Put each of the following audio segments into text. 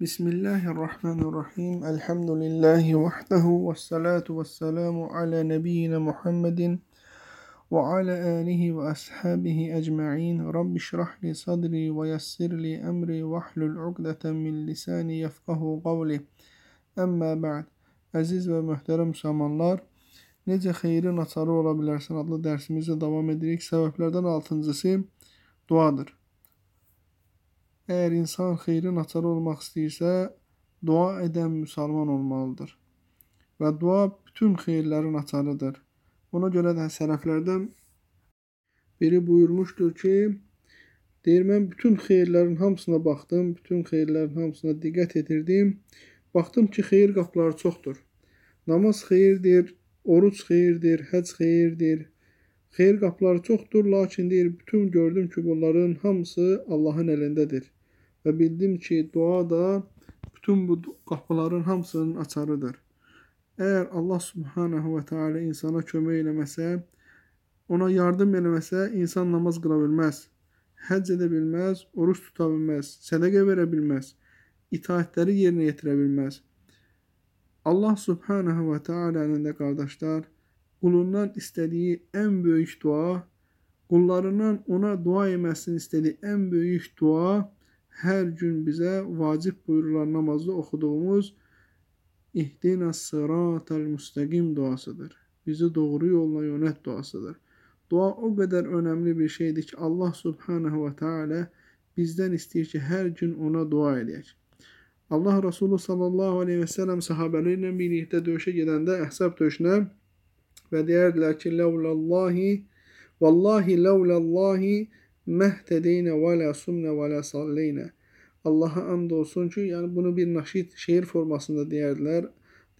Bismillahirrahmanirrahim. Elhamdülillahi vahdehu ve salatu ve selamu ala nebiyyina Muhammedin ve ala alihi ve ashabihi ecma'in. Rabbi şrah li sadri ve yessir li emri ve hlul ugdeten min lisani yefkahu qavli. Əmmə ba'd. Əziz və möhtərəm müsəlmanlar, necə xeyrin açarı ola bilərsən adlı dərsimizə davam edirik. Səbəblərdən altıncısı duadır. Əgər insan xeyrin açarı olmaq istəyirsə, dua edən müsəlman olmalıdır. Və dua bütün xeyirlərin açarıdır. Ona görə də sələflərdən biri buyurmuşdur ki, deyir mən bütün xeyirlərin hamısına baxdım, bütün xeyirlərin hamısına diqqət edirdim. Baxdım ki, xeyir qapıları çoxdur. Namaz xeyirdir, oruc xeyirdir, həc xeyirdir. Xeyir qapıları çoxdur, lakin deyir, bütün gördüm ki, bunların hamısı Allahın əlindədir. Və bildim ki, dua da bütün bu qapıların hamısının açarıdır. Əgər Allah Subhanahu və Teala insana kömək eləməsə, ona yardım eləməsə, insan namaz qıla bilməz, həcc edə bilməz, oruç tuta bilməz, sədaqə verə bilməz, itaətləri yerinə yetirə bilməz. Allah Subhanahu və Teala'nın da qardaşlar, qulundan istədiyi ən böyük dua, qullarından ona dua etməsini istədiyi ən böyük dua hər gün bizə vacib buyurulan namazda oxuduğumuz İhdina sıratal müstəqim duasıdır. Bizi doğru yolla yönət duasıdır. Dua o qədər önəmli bir şeydir ki, Allah Subhanahu və Teala bizdən istəyir ki, hər gün ona dua edək. Allah Resulü sallallahu aleyhi və səlləm sahabələrlə birlikdə döyüşə gedəndə əhsab döyüşünə və deyərdilər ki, Ləvləllahi Vallahi ləvləllahi mehtedeynə və la sumnə və la salleynə. Allaha and olsun ki, yəni bunu bir naşid şeir formasında deyərdilər.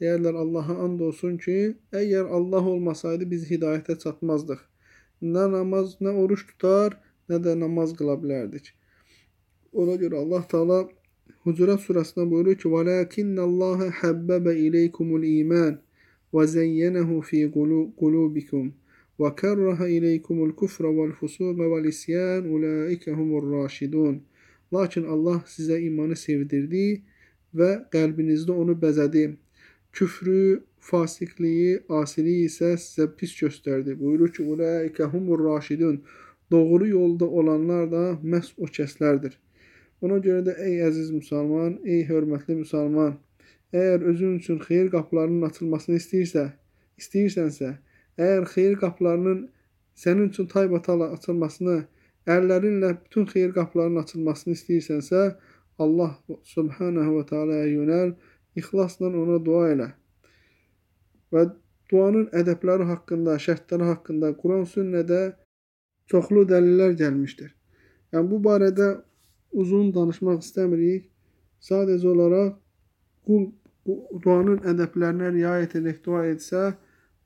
Deyərlər Allaha and olsun ki, əgər Allah olmasaydı biz hidayətə çatmazdıq. Nə namaz, nə oruç tutar, nə də namaz qıla bilərdik. Ona görə Allah Taala Hucurat surəsində buyurur ki: "Velakinnallaha habbaba ileykumul iman və zeyyenehu fi qulubikum." وكره إليكم الكفر والفسوق والإsyan ulaika humur raşidun. Lakin Allah sizə imanı sevdirdi və qəlbinizdə onu bəzədi. Küfrü, fasiqliyi, asiliyi isə sizə pis göstərdi. Buyurur ki, ulaika humur raşidun. Doğru yolda olanlar da məhz o kəslərdir. Ona görə də ey əziz müsəlman, ey hörmətli müsəlman, əgər özün üçün xeyir qapılarının açılmasını istəyirsə, istəyirsənsə, Əgər xeyir qapılarının sənin üçün taybatala açılmasını, əllərinlə bütün xeyir qapılarının açılmasını istəyirsənsə, Allah Subhanahu və Taala'ya yönəl, ixlasla ona dua elə. Və duanın ədəbləri haqqında, şərtləri haqqında Quran sünnədə çoxlu dəlillər gəlmişdir. Yəni bu barədə uzun danışmaq istəmirik. Sadəcə olaraq qul duanın ədəblərinə riayət edək dua etsə,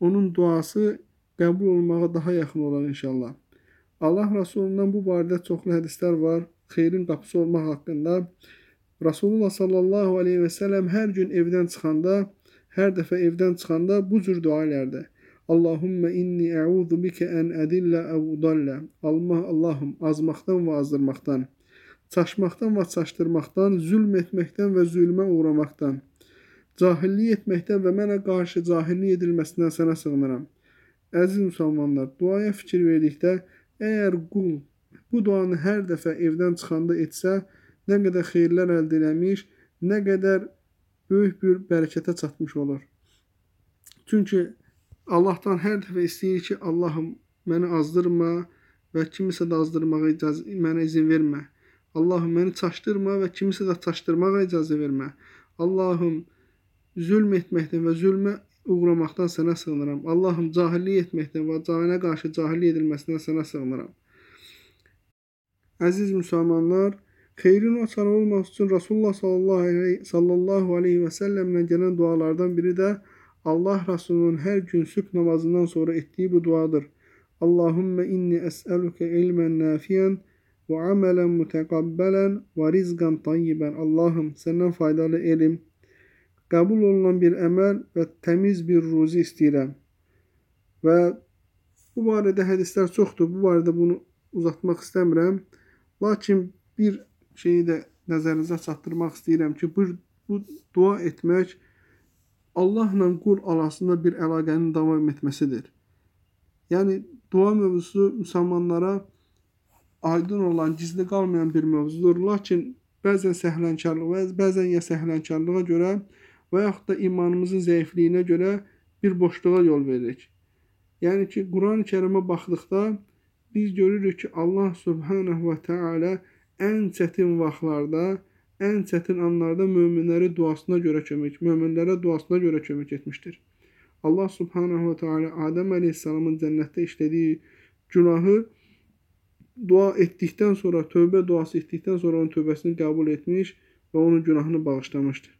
onun duası qəbul olunmağa daha yaxın olar inşallah. Allah Rəsulundan bu barədə çoxlu hədislər var. Xeyrin qapısı olmaq haqqında. Rasulullah sallallahu aleyhi və səlləm hər gün evdən çıxanda, hər dəfə evdən çıxanda bu cür dua elərdi. Allahumma inni a'udhu bika an adilla aw udalla. Allah Allahım azmaqdan və azdırmaqdan, çaşmaqdan və çaşdırmaqdan, zülm etməkdən və zülmə uğramaqdan cahillik etməkdən və mənə qarşı cahillik edilməsindən sənə sığınıram. Əziz müsəlmanlar, duaya fikir verdikdə, əgər qul bu duanı hər dəfə evdən çıxanda etsə, nə qədər xeyirlər əldə eləmiş, nə qədər böyük bir bərəkətə çatmış olur. Çünki Allahdan hər dəfə istəyir ki, Allahım məni azdırma və kimisə də azdırmağa icazə mənə izin vermə. Allahım məni çaşdırma və kimisə də çaşdırmağa icazə vermə. Allahım zülm etməkdən və zülmə uğramaqdan sənə sığınıram. Allahım, cahillik etməkdən və cahilə qarşı cahillik edilməsindən sənə sığınıram. Əziz müsəlmanlar, xeyrin açarı olmaq üçün Rasulullah sallallahu aleyhi, və səlləmlə gələn dualardan biri də Allah Rasulunun hər gün sübh namazından sonra etdiyi bu duadır. Allahümme inni əs'əluke ilmən nafiyan və amələn mütəqabbələn və rizqan tayyibən. Allahım, səndən faydalı elm, qəbul olunan bir əməl və təmiz bir ruzi istəyirəm. Və bu barədə hədislər çoxdur. Bu barədə bunu uzatmaq istəmirəm. Lakin bir şeyi də nəzərinizə çatdırmaq istəyirəm ki, bu, bu dua etmək Allahla qul arasında bir əlaqənin davam etməsidir. Yəni dua mövzusu müsəlmanlara aydın olan, gizli qalmayan bir mövzudur. Lakin bəzən səhlənkarlığa, bəzən ya səhlənkarlığa görə və yaxud da imanımızın zəifliyinə görə bir boşluğa yol veririk. Yəni ki, Quran-ı baxdıqda biz görürük ki, Allah Subhanahu və Teala ən çətin vaxtlarda, ən çətin anlarda möminləri duasına görə kömək, möminlərə duasına görə kömək etmişdir. Allah Subhanahu və Teala Adəm əleyhissalamın cənnətdə işlədiyi günahı dua etdikdən sonra, tövbə duası etdikdən sonra onun tövbəsini qəbul etmiş və onun günahını bağışlamışdır.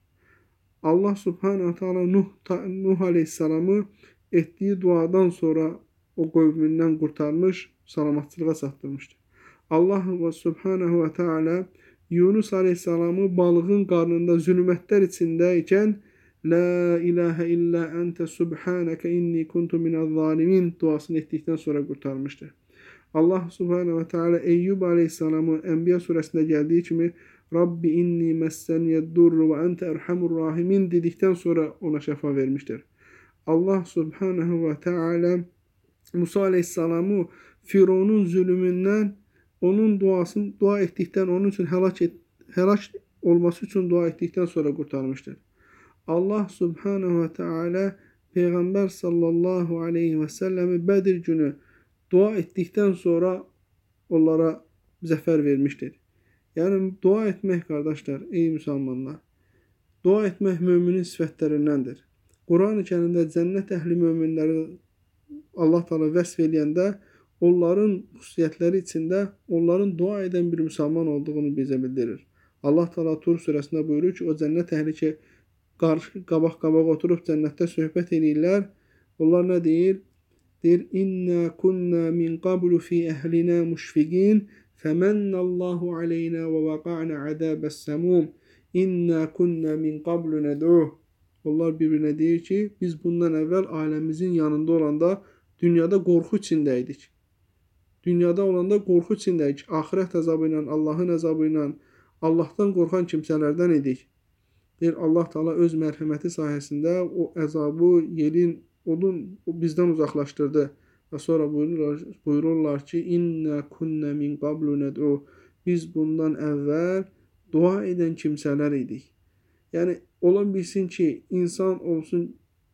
Allah Subhanahu Teala Nuh, Nuh Aleyhisselamı etdiyi duadan sonra o qövmündən qurtarmış, salamatçılığa çatdırmışdır. Allah Subhanahu və Teala Yunus Aleyhisselamı balığın qarnında zülmətlər içində ikən La ilahe illa ente subhaneke inni kuntu minel zalimin duasını etdikdən sonra qurtarmışdır. Allah Subhanahu və Teala Eyyub Aleyhisselamı Enbiya surəsində gəldiyi kimi Rabbi inni messeniyeddurru və ente erhamur rahimin dedikdən sonra ona şəfa vermişdir. Allah Subhanahu və Teala Musa Aleyhisselamı Fironun zulmündən onun duasını dua etdikdən onun üçün həlak et, həlak olması üçün dua etdikdən sonra qurtarmışdır. Allah Subhanahu və Teala Peyğəmbər sallallahu aleyhi və səlləmi Bədir günü dua etdikdən sonra onlara zəfər vermişdir. Yəni dua etmək qardaşlar, ey müsəlmanlar, dua etmək möminin sifətlərindəndir. Quran-ı Kərimdə cənnət əhli möminləri Allah Taala vəsf eləyəndə onların xüsusiyyətləri içində onların dua edən bir müsəlman olduğunu bizə bildirir. Allah Taala Tur surəsində buyurur ki, o cənnət əhli ki, qarşı qabaq-qabaq oturub cənnətdə söhbət eləyirlər. Onlar nə deyir? Deyir: "İnna kunna min qablu fi əhlina müşfiqin, fəmannallahu aleyna və vaqa'na azabas-samum. İnna kunna min qablu ned'uh." Onlar bir-birinə deyir ki, biz bundan əvvəl ailəmizin yanında olanda dünyada qorxu içində idik. Dünyada olanda qorxu içindəyik. Axirət əzabı ilə, Allahın əzabı ilə, Allahdan qorxan kimsələrdən idik. Deyir Allah Taala öz mərhəməti sayəsində o əzabı, yerin, odun bizdən uzaqlaşdırdı. Və sonra buyururlar, buyururlar ki, İnnə kunnə min qablu ned'u. Biz bundan əvvəl dua edən kimsələr idik. Yəni ola bilsin ki, insan olsun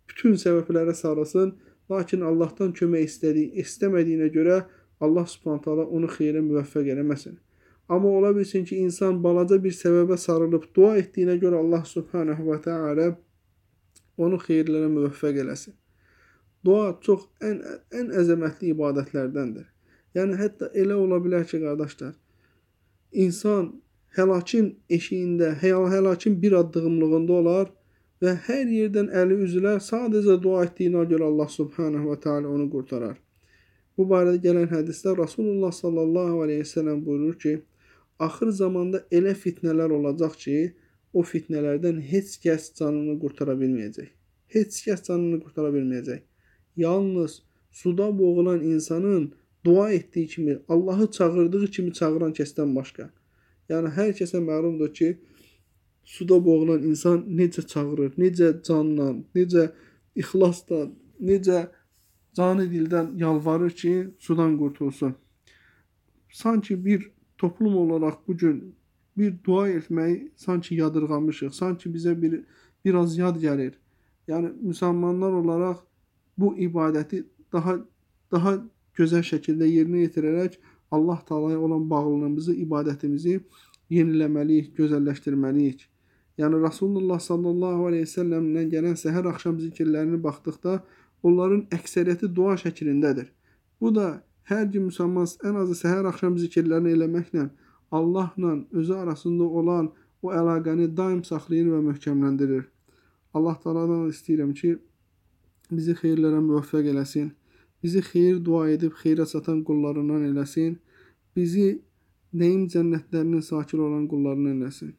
bütün səbəblərə sarılsın, lakin Allahdan kömək istədiyi, istəmədiyinə görə Allah Subhanahu taala onu xeyrə müvəffəq eləməsin. Amma ola bilsin ki, insan balaca bir səbəbə sarılıb dua etdiyinə görə Allah Subhanahu va Taala onu xeyirlərə müvəffəq eləsin. Dua çox ən ən əzəmətli ibadətlərdəndir. Yəni hətta elə ola bilər ki, qardaşlar, insan həlakın eşiyində, həlakın bir addımlığında olar və hər yerdən əli üzülər sadəcə dua etdiyinə görə Allah Subhanahu va Taala onu qurtarar. Bu barədə gələn hədisdə Rasulullah sallallahu əleyhi və səlləm buyurur ki, axır zamanda elə fitnələr olacaq ki, o fitnələrdən heç kəs canını qurtara bilməyəcək. Heç kəs canını qurtara bilməyəcək. Yalnız suda boğulan insanın dua etdiyi kimi, Allahı çağırdığı kimi çağıran kəsdən başqa. Yəni hər kəsə məlumdur ki, suda boğulan insan necə çağırır, necə canla, necə ixlasla, necə canı dildən yalvarır ki, sudan qurtulsun. Sanki bir toplum olaraq bu gün bir dua etməyi sanki yadırğamışıq. Sanki bizə bir biraz yad gəlir. Yəni müsəlmanlar olaraq bu ibadəti daha daha gözəl şəkildə yerinə yetirərək Allah Taalaya olan bağlılığımızı, ibadətimizi yeniləməliyik, gözəlləşdirməliyik. Yəni Rasulullah sallallahu əleyhi və səlləmdən gələn səhər axşam zikirlərini baxdıqda onların əksəriyyəti dua şəklindədir. Bu da hər gün müsəlman ən azı səhər axşam zikirlərini eləməklə Allahla özü arasında olan o əlaqəni daim saxlayır və möhkəmləndirir. Allah Taala'dan istəyirəm ki, bizi xeyirlərə müvəffəq eləsin. Bizi xeyir dua edib xeyrə çatan qullarından eləsin. Bizi nəyin cənnətlərinin sakir olan qullarından eləsin.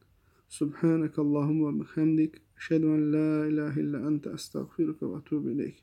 Subhanakallahumma bihamdik, əşhədu an la ilahe illə əntə əstəğfiruka və etûbü ileyk.